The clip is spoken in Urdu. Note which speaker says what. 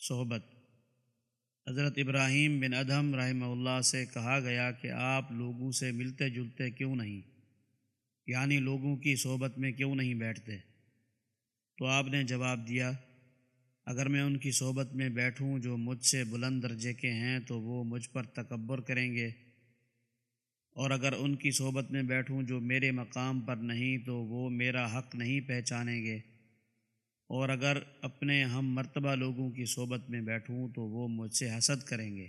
Speaker 1: صحبت۔ حضرت ابراہیم بن ادہم رحمہ اللہ سے کہا گیا کہ آپ لوگوں سے ملتے جلتے کیوں نہیں؟ یعنی لوگوں کی صحبت میں کیوں نہیں بیٹھتے؟ تو آپ نے جواب دیا، اگر میں ان کی صحبت میں بیٹھوں جو مجھ سے بلند درجے کے ہیں تو وہ مجھ پر تکبر کریں گے، اور اگر ان کی صحبت میں بیٹھوں جو میرے مقام پر نہیں تو وہ میرا حق نہیں پہچانیں گے۔ اور اگر اپنے ہم مرتبہ لوگوں کی صحبت میں بیٹھوں تو وہ مجھ سے حسد کریں گے۔